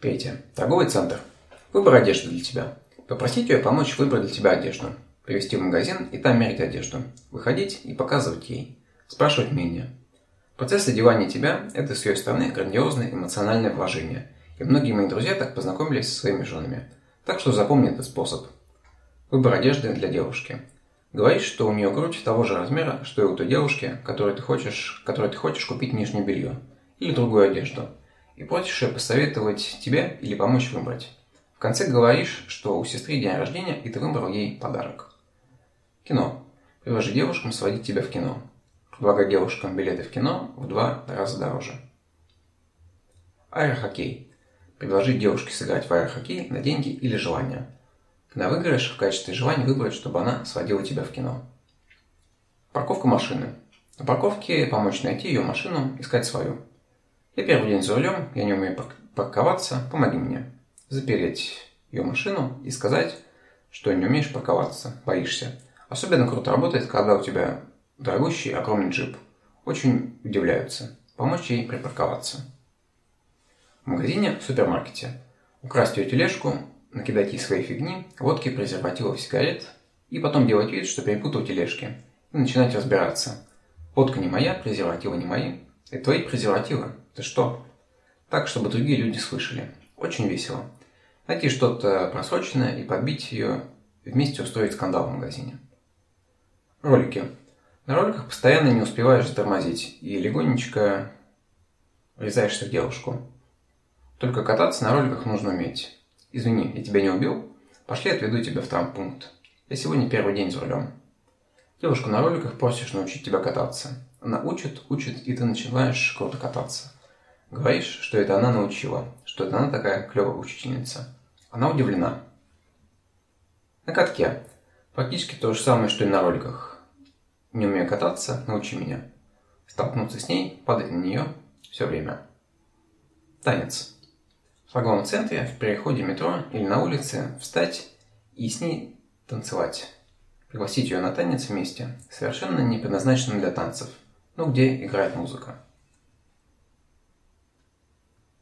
Третье. Торговый центр. Выбор одежды для тебя. Попросить ее помочь выбрать для тебя одежду. Привести в магазин и там мерить одежду. Выходить и показывать ей. Спрашивать мнение. Процесс одевания тебя – это с ее стороны грандиозное эмоциональное вложение. И многие мои друзья так познакомились со своими женами. Так что запомни этот способ. Выбор одежды для девушки. Говоришь, что у нее грудь того же размера, что и у той девушки, которой ты хочешь, которой ты хочешь купить нижнее белье или другую одежду. И просишь ее посоветовать тебе или помочь выбрать. В конце говоришь, что у сестры день рождения, и ты выбрал ей подарок. Кино. Предложи девушкам сводить тебя в кино. Благо девушкам билеты в кино в два раза дороже. Аэрохоккей. Предложить девушке сыграть в аэрохоккей на деньги или желание. Когда выиграешь, в качестве желания выбрать, чтобы она сводила тебя в кино. Парковка машины. На парковке помочь найти ее машину, искать свою. Я первый день за рулем, я не умею парковаться, помоги мне. Запереть ее машину и сказать, что не умеешь парковаться, боишься. Особенно круто работает, когда у тебя дорогущий огромный джип. Очень удивляются. Помочь ей припарковаться. В магазине, в супермаркете. Украсть ее тележку, накидать ей свои фигни, водки, презервативов, сигарет, и потом делать вид, что перепутал тележки, и начинать разбираться. Водка не моя, презервативы не мои. Это твои презервативы. Ты что? Так, чтобы другие люди слышали. Очень весело. Найти что-то просроченное и подбить ее, вместе устроить скандал в магазине. Ролики. На роликах постоянно не успеваешь затормозить и легонечко врезаешься в девушку. Только кататься на роликах нужно уметь. Извини, я тебя не убил? Пошли отведу тебя в травмпункт. Я сегодня первый день за рулем. Девушку на роликах просишь научить тебя кататься. Она учит, учит, и ты начинаешь круто кататься. Говоришь, что это она научила, что это она такая клевая учительница. Она удивлена. На катке. Практически то же самое, что и на роликах. Не умею кататься, научи меня. Столкнуться с ней, падать на нее все время. Танец. В торговом центре, в переходе метро или на улице встать и с ней танцевать. Пригласить ее на танец вместе, совершенно не предназначенным для танцев, но где играет музыка.